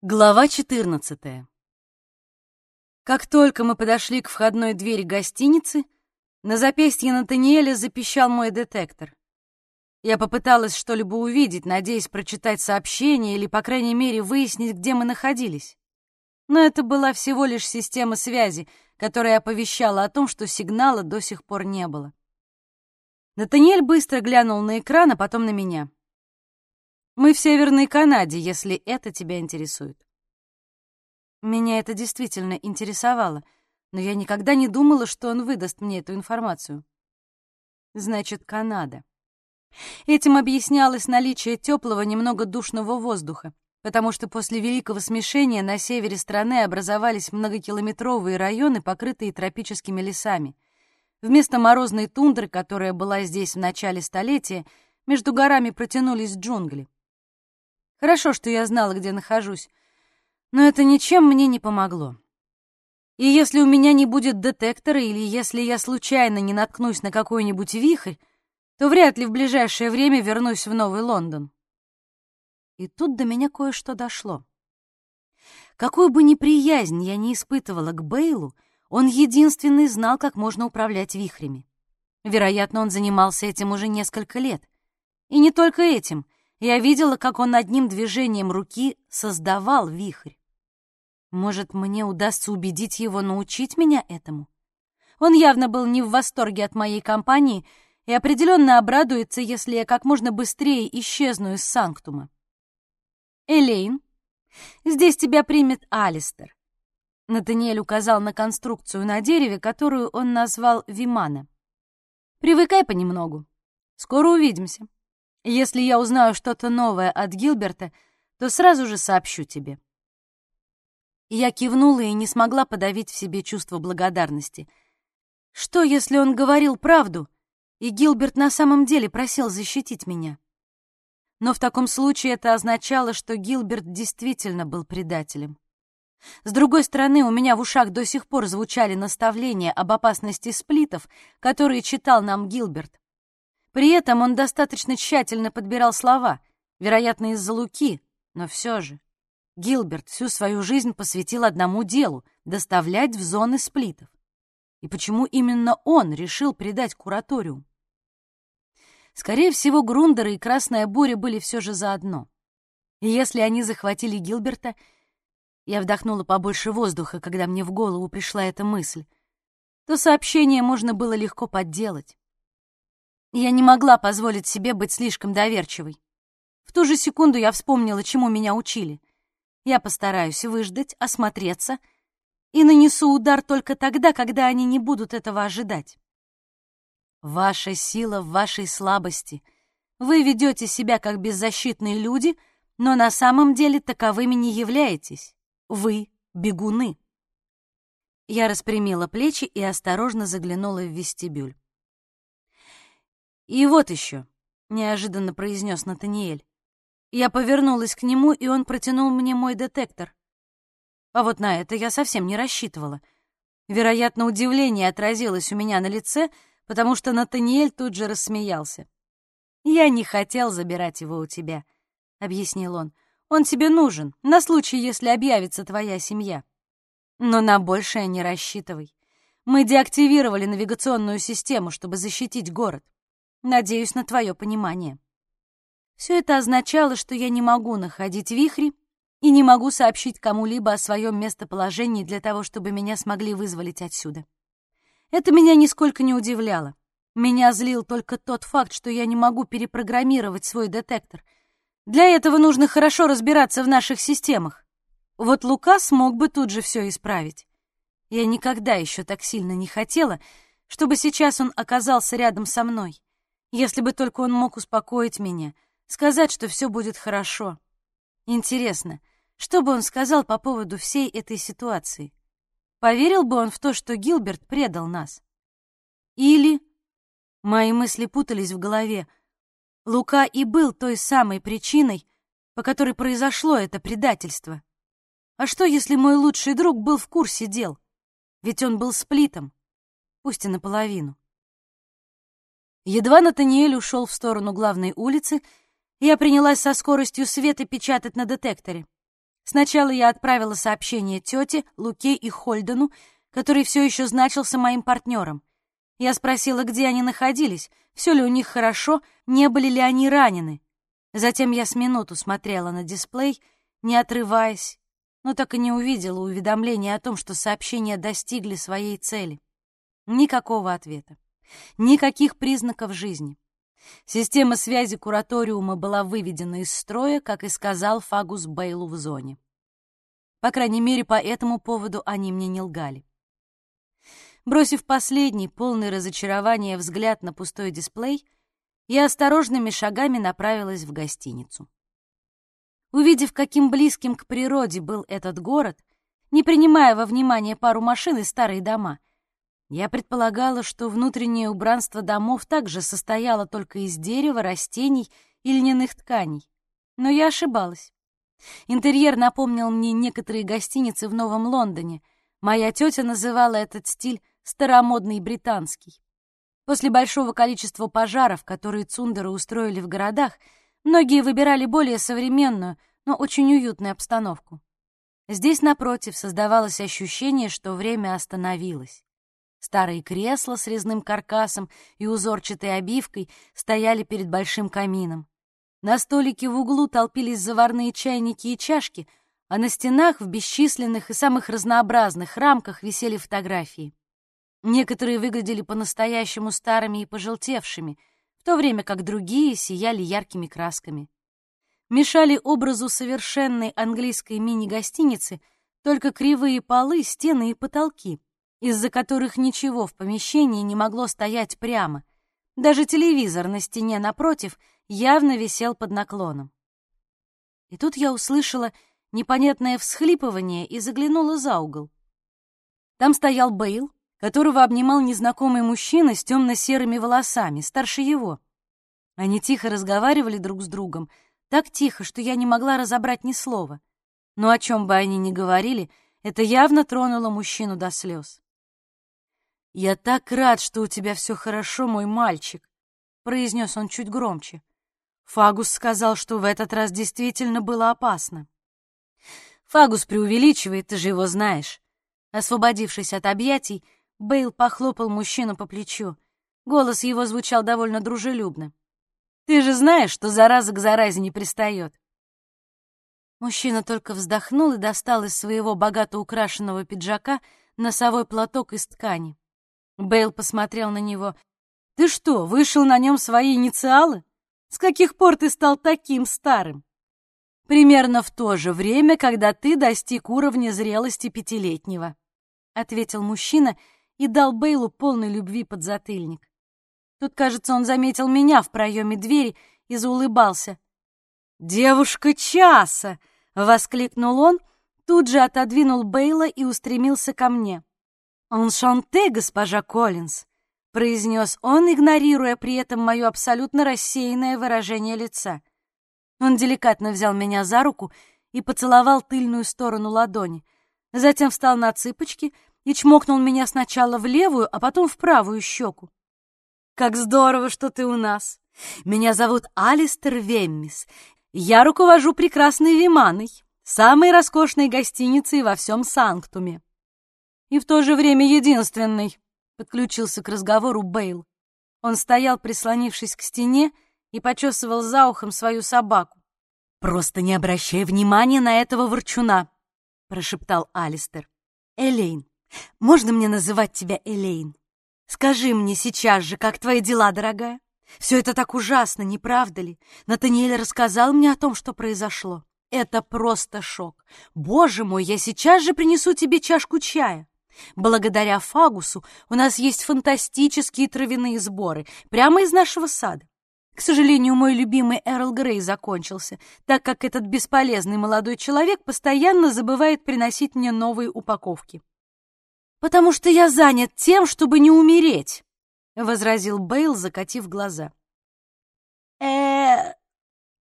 Глава 14. Как только мы подошли к входной двери гостиницы, на запястье Натаниэля запищал мой детектор. Я попыталась что-либо увидеть, надеясь прочитать сообщение или, по крайней мере, выяснить, где мы находились. Но это была всего лишь система связи, которая оповещала о том, что сигнала до сих пор не было. Натаниэль быстро глянул на экран, а потом на меня. Мы в Северной Канаде, если это тебя интересует. Меня это действительно интересовало, но я никогда не думала, что он выдаст мне эту информацию. Значит, Канада. Этим объяснялось наличие теплого, немного душного воздуха, потому что после Великого смешения на севере страны образовались многокилометровые районы, покрытые тропическими лесами. Вместо морозной тундры, которая была здесь в начале столетия, между горами протянулись джунгли. Хорошо, что я знала, где нахожусь, но это ничем мне не помогло. И если у меня не будет детектора, или если я случайно не наткнусь на какой-нибудь вихрь, то вряд ли в ближайшее время вернусь в Новый Лондон. И тут до меня кое-что дошло. Какую бы неприязнь я не испытывала к Бейлу, он единственный знал, как можно управлять вихрями. Вероятно, он занимался этим уже несколько лет. И не только этим — я видела, как он одним движением руки создавал вихрь. Может, мне удастся убедить его научить меня этому? Он явно был не в восторге от моей компании и определенно обрадуется, если я как можно быстрее исчезну из Санктума. «Элейн, здесь тебя примет Алистер», — Натаниэль указал на конструкцию на дереве, которую он назвал Вимана. «Привыкай понемногу. Скоро увидимся». Если я узнаю что-то новое от Гилберта, то сразу же сообщу тебе». Я кивнула и не смогла подавить в себе чувство благодарности. Что, если он говорил правду, и Гилберт на самом деле просил защитить меня? Но в таком случае это означало, что Гилберт действительно был предателем. С другой стороны, у меня в ушах до сих пор звучали наставления об опасности сплитов, которые читал нам Гилберт. При этом он достаточно тщательно подбирал слова, вероятно, из-за Луки, но все же. Гилберт всю свою жизнь посвятил одному делу — доставлять в зоны сплитов. И почему именно он решил предать кураториум? Скорее всего, Грундер и Красная Буря были все же заодно. И если они захватили Гилберта, я вдохнула побольше воздуха, когда мне в голову пришла эта мысль, то сообщение можно было легко подделать. Я не могла позволить себе быть слишком доверчивой. В ту же секунду я вспомнила, чему меня учили. Я постараюсь выждать, осмотреться и нанесу удар только тогда, когда они не будут этого ожидать. Ваша сила в вашей слабости. Вы ведете себя как беззащитные люди, но на самом деле таковыми не являетесь. Вы — бегуны. Я распрямила плечи и осторожно заглянула в вестибюль. «И вот еще», — неожиданно произнес Натаниэль. Я повернулась к нему, и он протянул мне мой детектор. А вот на это я совсем не рассчитывала. Вероятно, удивление отразилось у меня на лице, потому что Натаниэль тут же рассмеялся. «Я не хотел забирать его у тебя», — объяснил он. «Он тебе нужен, на случай, если объявится твоя семья. Но на большее не рассчитывай. Мы деактивировали навигационную систему, чтобы защитить город. Надеюсь на твое понимание. Все это означало, что я не могу находить вихри и не могу сообщить кому-либо о своем местоположении для того, чтобы меня смогли вызволить отсюда. Это меня нисколько не удивляло. Меня злил только тот факт, что я не могу перепрограммировать свой детектор. Для этого нужно хорошо разбираться в наших системах. Вот Лука смог бы тут же все исправить. Я никогда еще так сильно не хотела, чтобы сейчас он оказался рядом со мной. Если бы только он мог успокоить меня, сказать, что все будет хорошо. Интересно, что бы он сказал по поводу всей этой ситуации? Поверил бы он в то, что Гилберт предал нас? Или... Мои мысли путались в голове. Лука и был той самой причиной, по которой произошло это предательство. А что, если мой лучший друг был в курсе дел? Ведь он был сплитом, пусть и наполовину. Едва Натаниэль ушел в сторону главной улицы, я принялась со скоростью света печатать на детекторе. Сначала я отправила сообщение тете, Луке и Хольдену, который все еще значился моим партнером. Я спросила, где они находились, все ли у них хорошо, не были ли они ранены. Затем я с минуту смотрела на дисплей, не отрываясь, но так и не увидела уведомления о том, что сообщения достигли своей цели. Никакого ответа. Никаких признаков жизни. Система связи кураториума была выведена из строя, как и сказал Фагус Бейлу в зоне. По крайней мере, по этому поводу они мне не лгали. Бросив последний, полный разочарования взгляд на пустой дисплей, я осторожными шагами направилась в гостиницу. Увидев, каким близким к природе был этот город, не принимая во внимание пару машин и старые дома, я предполагала, что внутреннее убранство домов также состояло только из дерева, растений и льняных тканей. Но я ошибалась. Интерьер напомнил мне некоторые гостиницы в Новом Лондоне. Моя тетя называла этот стиль «старомодный британский». После большого количества пожаров, которые цундеры устроили в городах, многие выбирали более современную, но очень уютную обстановку. Здесь, напротив, создавалось ощущение, что время остановилось. Старые кресла с резным каркасом и узорчатой обивкой стояли перед большим камином. На столике в углу толпились заварные чайники и чашки, а на стенах в бесчисленных и самых разнообразных рамках висели фотографии. Некоторые выглядели по-настоящему старыми и пожелтевшими, в то время как другие сияли яркими красками. Мешали образу совершенной английской мини-гостиницы только кривые полы, стены и потолки — из-за которых ничего в помещении не могло стоять прямо. Даже телевизор на стене напротив явно висел под наклоном. И тут я услышала непонятное всхлипывание и заглянула за угол. Там стоял Бейл, которого обнимал незнакомый мужчина с темно-серыми волосами, старше его. Они тихо разговаривали друг с другом, так тихо, что я не могла разобрать ни слова. Но о чем бы они ни говорили, это явно тронуло мужчину до слез. «Я так рад, что у тебя все хорошо, мой мальчик», — произнес он чуть громче. Фагус сказал, что в этот раз действительно было опасно. Фагус преувеличивает, ты же его знаешь. Освободившись от объятий, Бейл похлопал мужчину по плечу. Голос его звучал довольно дружелюбно. «Ты же знаешь, что зараза к заразе не пристает». Мужчина только вздохнул и достал из своего богато украшенного пиджака носовой платок из ткани. Бейл посмотрел на него. «Ты что, вышел на нем свои инициалы? С каких пор ты стал таким старым?» «Примерно в то же время, когда ты достиг уровня зрелости пятилетнего», — ответил мужчина и дал Бейлу полной любви подзатыльник. Тут, кажется, он заметил меня в проеме двери и заулыбался. «Девушка часа!» — воскликнул он, тут же отодвинул Бейла и устремился ко мне. «Аншанте, госпожа Коллинз», — произнес он, игнорируя при этом мое абсолютно рассеянное выражение лица. Он деликатно взял меня за руку и поцеловал тыльную сторону ладони, затем встал на цыпочки и чмокнул меня сначала в левую, а потом в правую щеку. «Как здорово, что ты у нас! Меня зовут Алистер Веммис. Я руковожу прекрасной Виманой, самой роскошной гостиницей во всем Санктуме и в то же время единственный», — подключился к разговору Бейл. Он стоял, прислонившись к стене, и почесывал за ухом свою собаку. «Просто не обращай внимания на этого ворчуна», — прошептал Алистер. «Элейн, можно мне называть тебя Элейн? Скажи мне сейчас же, как твои дела, дорогая? Все это так ужасно, не правда ли? Натаниэль рассказал мне о том, что произошло. Это просто шок. Боже мой, я сейчас же принесу тебе чашку чая. Благодаря Фагусу у нас есть фантастические травяные сборы прямо из нашего сада. К сожалению, мой любимый Эрл Грей закончился, так как этот бесполезный молодой человек постоянно забывает приносить мне новые упаковки. «Потому что я занят тем, чтобы не умереть», — возразил Бейл, закатив глаза. э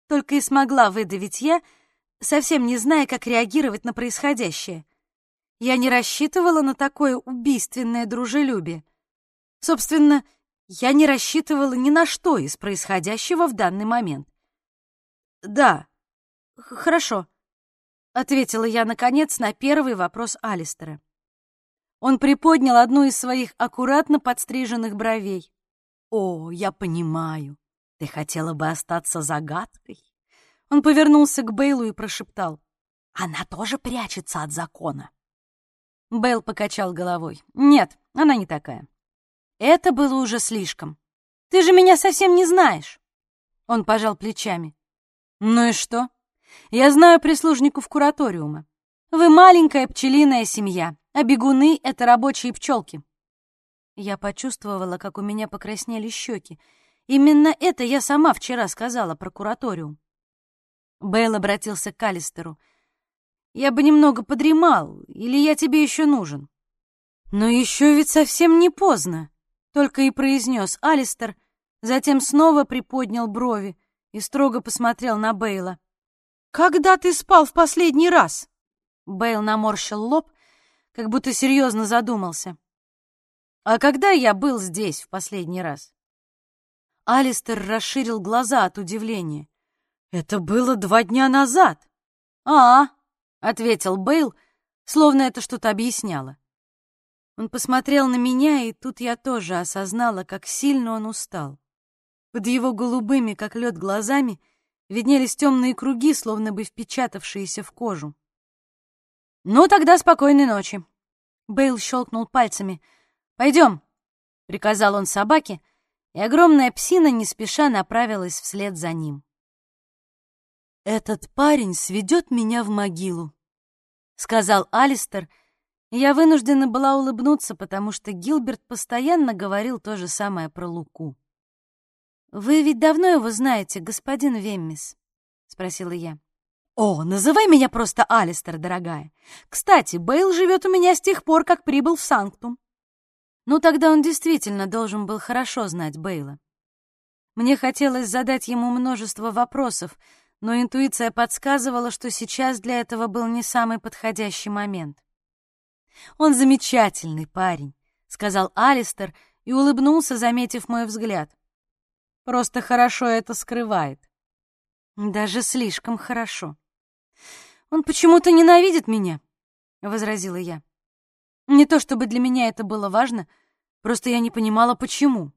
только и смогла выдавить я, совсем не зная, как реагировать на происходящее. Я не рассчитывала на такое убийственное дружелюбие. Собственно, я не рассчитывала ни на что из происходящего в данный момент. Да, хорошо. — ответила я, наконец, на первый вопрос Алистера. Он приподнял одну из своих аккуратно подстриженных бровей. «О, я понимаю. Ты хотела бы остаться загадкой?» Он повернулся к Бейлу и прошептал. «Она тоже прячется от закона». Бейл покачал головой. «Нет, она не такая. Это было уже слишком. Ты же меня совсем не знаешь!» Он пожал плечами. «Ну и что? Я знаю прислужников кураториума. Вы маленькая пчелиная семья, а бегуны — это рабочие пчелки». Я почувствовала, как у меня покраснели щеки. Именно это я сама вчера сказала про кураториум. Бейл обратился к Алистеру. «Я бы немного подремал, или я тебе еще нужен?» «Но еще ведь совсем не поздно», — только и произнес Алистер, затем снова приподнял брови и строго посмотрел на Бейла. «Когда ты спал в последний раз?» Бейл наморщил лоб, как будто серьезно задумался. «А когда я был здесь в последний раз?» Алистер расширил глаза от удивления. «Это было два дня назад!» «А, -а — ответил Бейл, словно это что-то объясняло. Он посмотрел на меня, и тут я тоже осознала, как сильно он устал. Под его голубыми, как лед, глазами виднелись темные круги, словно бы впечатавшиеся в кожу. «Ну, тогда спокойной ночи!» Бейл щелкнул пальцами. «Пойдем!» — приказал он собаке, и огромная псина не спеша направилась вслед за ним. «Этот парень сведет меня в могилу», — сказал Алистер, я вынуждена была улыбнуться, потому что Гилберт постоянно говорил то же самое про Луку. «Вы ведь давно его знаете, господин Веммис?» — спросила я. «О, называй меня просто Алистер, дорогая. Кстати, Бейл живет у меня с тех пор, как прибыл в Санктум». Ну, тогда он действительно должен был хорошо знать Бейла. Мне хотелось задать ему множество вопросов, но интуиция подсказывала, что сейчас для этого был не самый подходящий момент. «Он замечательный парень», — сказал Алистер и улыбнулся, заметив мой взгляд. Просто хорошо это скрывает. Даже слишком хорошо. Он почему-то ненавидит меня, возразила я. Не то чтобы для меня это было важно, просто я не понимала, почему.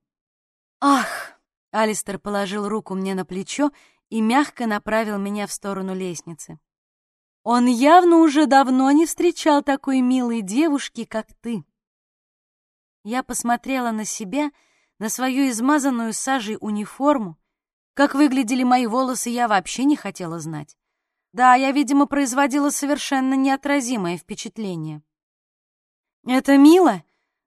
Ах, Алистер положил руку мне на плечо и мягко направил меня в сторону лестницы. Он явно уже давно не встречал такой милой девушки, как ты. Я посмотрела на себя на свою измазанную сажей униформу. Как выглядели мои волосы, я вообще не хотела знать. Да, я, видимо, производила совершенно неотразимое впечатление. «Это мило,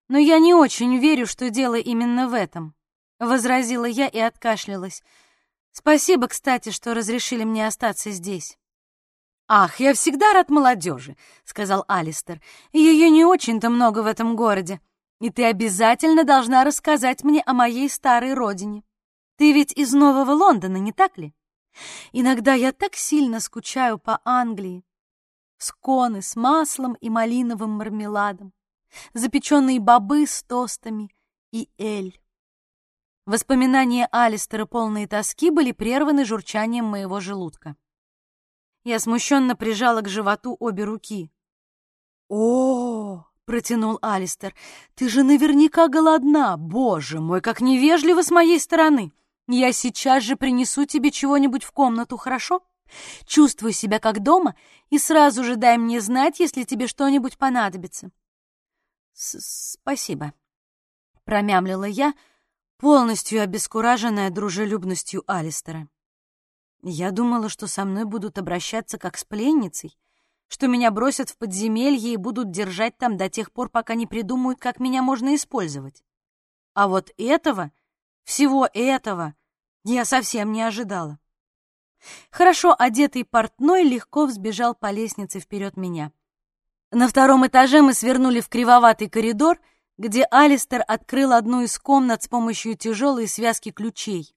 но я не очень верю, что дело именно в этом», — возразила я и откашлялась. «Спасибо, кстати, что разрешили мне остаться здесь». «Ах, я всегда рад молодежи», — сказал Алистер. «Ее не очень-то много в этом городе и ты обязательно должна рассказать мне о моей старой родине. Ты ведь из Нового Лондона, не так ли? Иногда я так сильно скучаю по Англии. Сконы с маслом и малиновым мармеладом, запеченные бобы с тостами и эль. Воспоминания Алистера, полные тоски, были прерваны журчанием моего желудка. Я смущенно прижала к животу обе руки. «О, протянул Алистер. Ты же наверняка голодна. Боже мой, как невежливо с моей стороны. Я сейчас же принесу тебе чего-нибудь в комнату, хорошо? Чувствуй себя как дома и сразу же дай мне знать, если тебе что-нибудь понадобится. Спасибо, промямлила я, полностью обескураженная дружелюбностью Алистера. Я думала, что со мной будут обращаться как с пленницей, что меня бросят в подземелье и будут держать там до тех пор, пока не придумают, как меня можно использовать. А вот этого, всего этого, я совсем не ожидала. Хорошо одетый портной легко взбежал по лестнице вперед меня. На втором этаже мы свернули в кривоватый коридор, где Алистер открыл одну из комнат с помощью тяжелой связки ключей.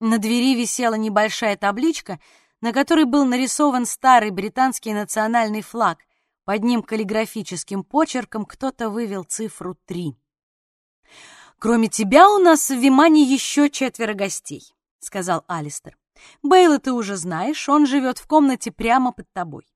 На двери висела небольшая табличка — на которой был нарисован старый британский национальный флаг. Под ним каллиграфическим почерком кто-то вывел цифру 3. «Кроме тебя у нас в Вимане еще четверо гостей», — сказал Алистер. «Бейла ты уже знаешь, он живет в комнате прямо под тобой.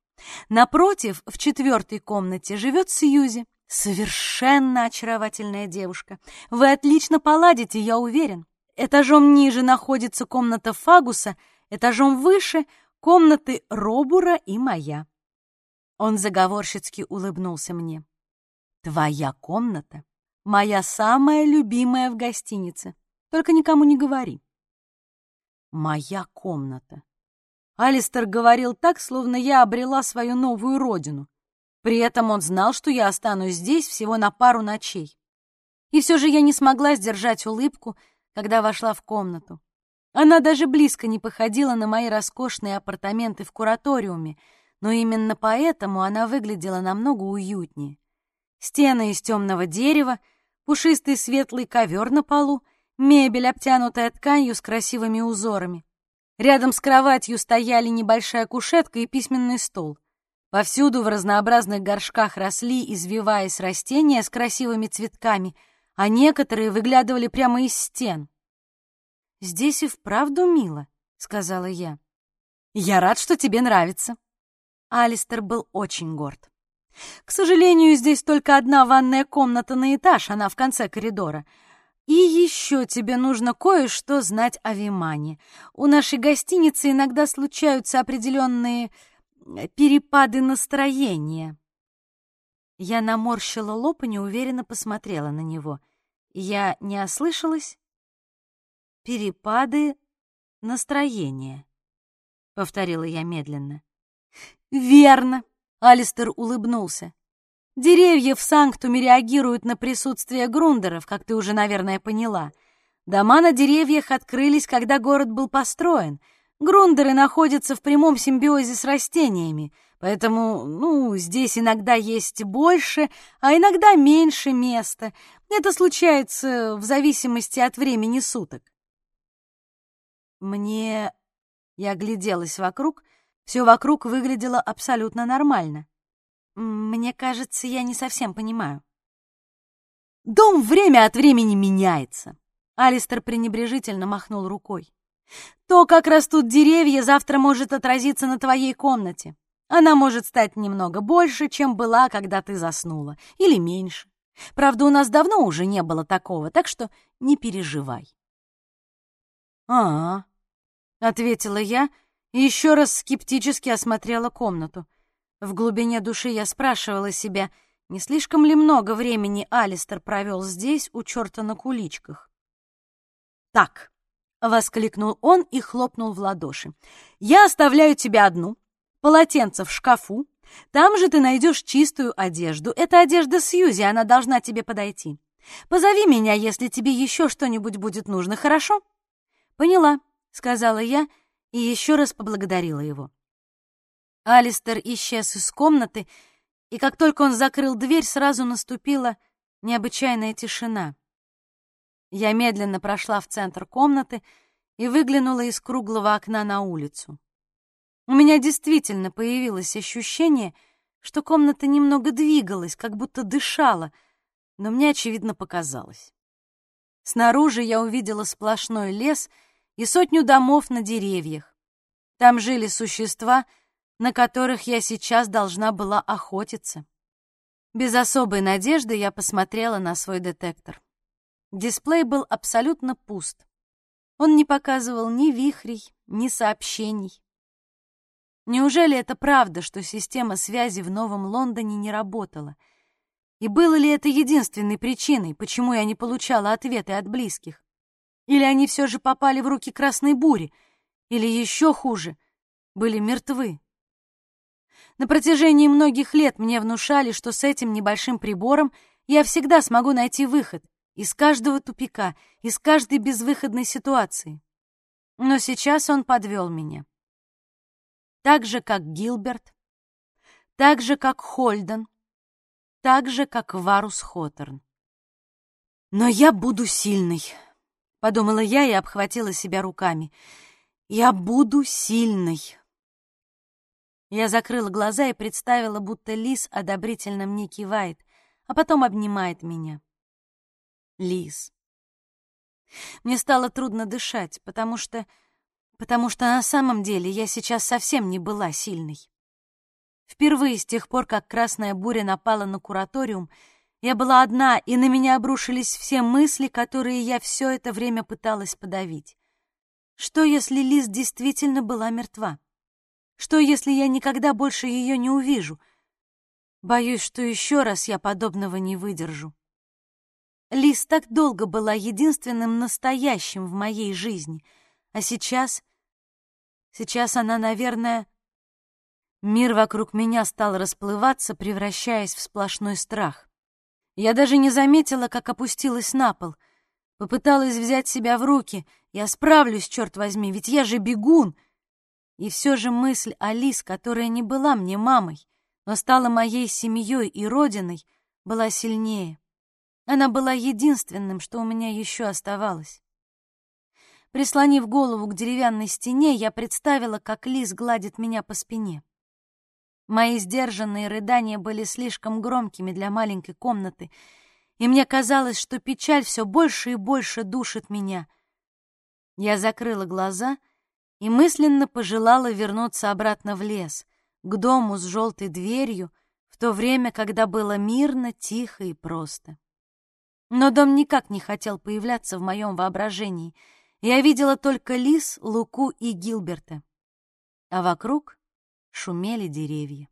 Напротив, в четвертой комнате живет Сьюзи, совершенно очаровательная девушка. Вы отлично поладите, я уверен. Этажом ниже находится комната Фагуса, этажом выше — комнаты Робура и моя. Он заговорщицки улыбнулся мне. «Твоя комната — моя самая любимая в гостинице. Только никому не говори». «Моя комната». Алистер говорил так, словно я обрела свою новую родину. При этом он знал, что я останусь здесь всего на пару ночей. И все же я не смогла сдержать улыбку, когда вошла в комнату. Она даже близко не походила на мои роскошные апартаменты в кураториуме — но именно поэтому она выглядела намного уютнее. Стены из темного дерева, пушистый светлый ковер на полу, мебель, обтянутая тканью с красивыми узорами. Рядом с кроватью стояли небольшая кушетка и письменный стол. Повсюду в разнообразных горшках росли, извиваясь, растения с красивыми цветками, а некоторые выглядывали прямо из стен. «Здесь и вправду мило», — сказала я. «Я рад, что тебе нравится», Алистер был очень горд. К сожалению, здесь только одна ванная комната на этаж, она в конце коридора. И еще тебе нужно кое-что знать о Вимане. У нашей гостиницы иногда случаются определенные перепады настроения. Я наморщила лоб и неуверенно посмотрела на него. Я не ослышалась? Перепады настроения, — повторила я медленно. «Верно», — Алистер улыбнулся. «Деревья в Санктуме реагируют на присутствие грундеров, как ты уже, наверное, поняла. Дома на деревьях открылись, когда город был построен. Грундеры находятся в прямом симбиозе с растениями, поэтому, ну, здесь иногда есть больше, а иногда меньше места. Это случается в зависимости от времени суток». Мне... Я огляделась вокруг — все вокруг выглядело абсолютно нормально. Мне кажется, я не совсем понимаю. Дом время от времени меняется. Алистер пренебрежительно махнул рукой. То, как растут деревья, завтра может отразиться на твоей комнате. Она может стать немного больше, чем была, когда ты заснула, или меньше. Правда, у нас давно уже не было такого, так что не переживай. «А-а», — ответила я, и еще раз скептически осмотрела комнату. В глубине души я спрашивала себя, не слишком ли много времени Алистер провел здесь, у черта на куличках. «Так», — воскликнул он и хлопнул в ладоши, — «я оставляю тебя одну, полотенце в шкафу, там же ты найдешь чистую одежду. Это одежда Сьюзи, она должна тебе подойти. Позови меня, если тебе еще что-нибудь будет нужно, хорошо?» «Поняла», — сказала я, — и еще раз поблагодарила его. Алистер исчез из комнаты, и как только он закрыл дверь, сразу наступила необычайная тишина. Я медленно прошла в центр комнаты и выглянула из круглого окна на улицу. У меня действительно появилось ощущение, что комната немного двигалась, как будто дышала, но мне, очевидно, показалось. Снаружи я увидела сплошной лес — и сотню домов на деревьях. Там жили существа, на которых я сейчас должна была охотиться. Без особой надежды я посмотрела на свой детектор. Дисплей был абсолютно пуст. Он не показывал ни вихрей, ни сообщений. Неужели это правда, что система связи в Новом Лондоне не работала? И было ли это единственной причиной, почему я не получала ответы от близких? Или они все же попали в руки красной бури, или еще хуже, были мертвы. На протяжении многих лет мне внушали, что с этим небольшим прибором я всегда смогу найти выход из каждого тупика, из каждой безвыходной ситуации. Но сейчас он подвел меня. Так же, как Гилберт, так же, как Хольден, так же, как Варус Хоторн. Но я буду сильной подумала я и обхватила себя руками. Я буду сильной. Я закрыла глаза и представила, будто лис одобрительно мне кивает, а потом обнимает меня. Лис. Мне стало трудно дышать, потому что... потому что на самом деле я сейчас совсем не была сильной. Впервые с тех пор, как красная буря напала на кураториум, я была одна, и на меня обрушились все мысли, которые я все это время пыталась подавить. Что, если Лиз действительно была мертва? Что, если я никогда больше ее не увижу? Боюсь, что еще раз я подобного не выдержу. Лиз так долго была единственным настоящим в моей жизни, а сейчас... Сейчас она, наверное... Мир вокруг меня стал расплываться, превращаясь в сплошной страх. Я даже не заметила, как опустилась на пол. Попыталась взять себя в руки. Я справлюсь, черт возьми, ведь я же бегун. И все же мысль о Лиз, которая не была мне мамой, но стала моей семьей и родиной, была сильнее. Она была единственным, что у меня еще оставалось. Прислонив голову к деревянной стене, я представила, как Лиз гладит меня по спине. Мои сдержанные рыдания были слишком громкими для маленькой комнаты, и мне казалось, что печаль все больше и больше душит меня. Я закрыла глаза и мысленно пожелала вернуться обратно в лес, к дому с желтой дверью, в то время, когда было мирно, тихо и просто. Но дом никак не хотел появляться в моем воображении. Я видела только лис, Луку и Гилберта. А вокруг шумели деревья.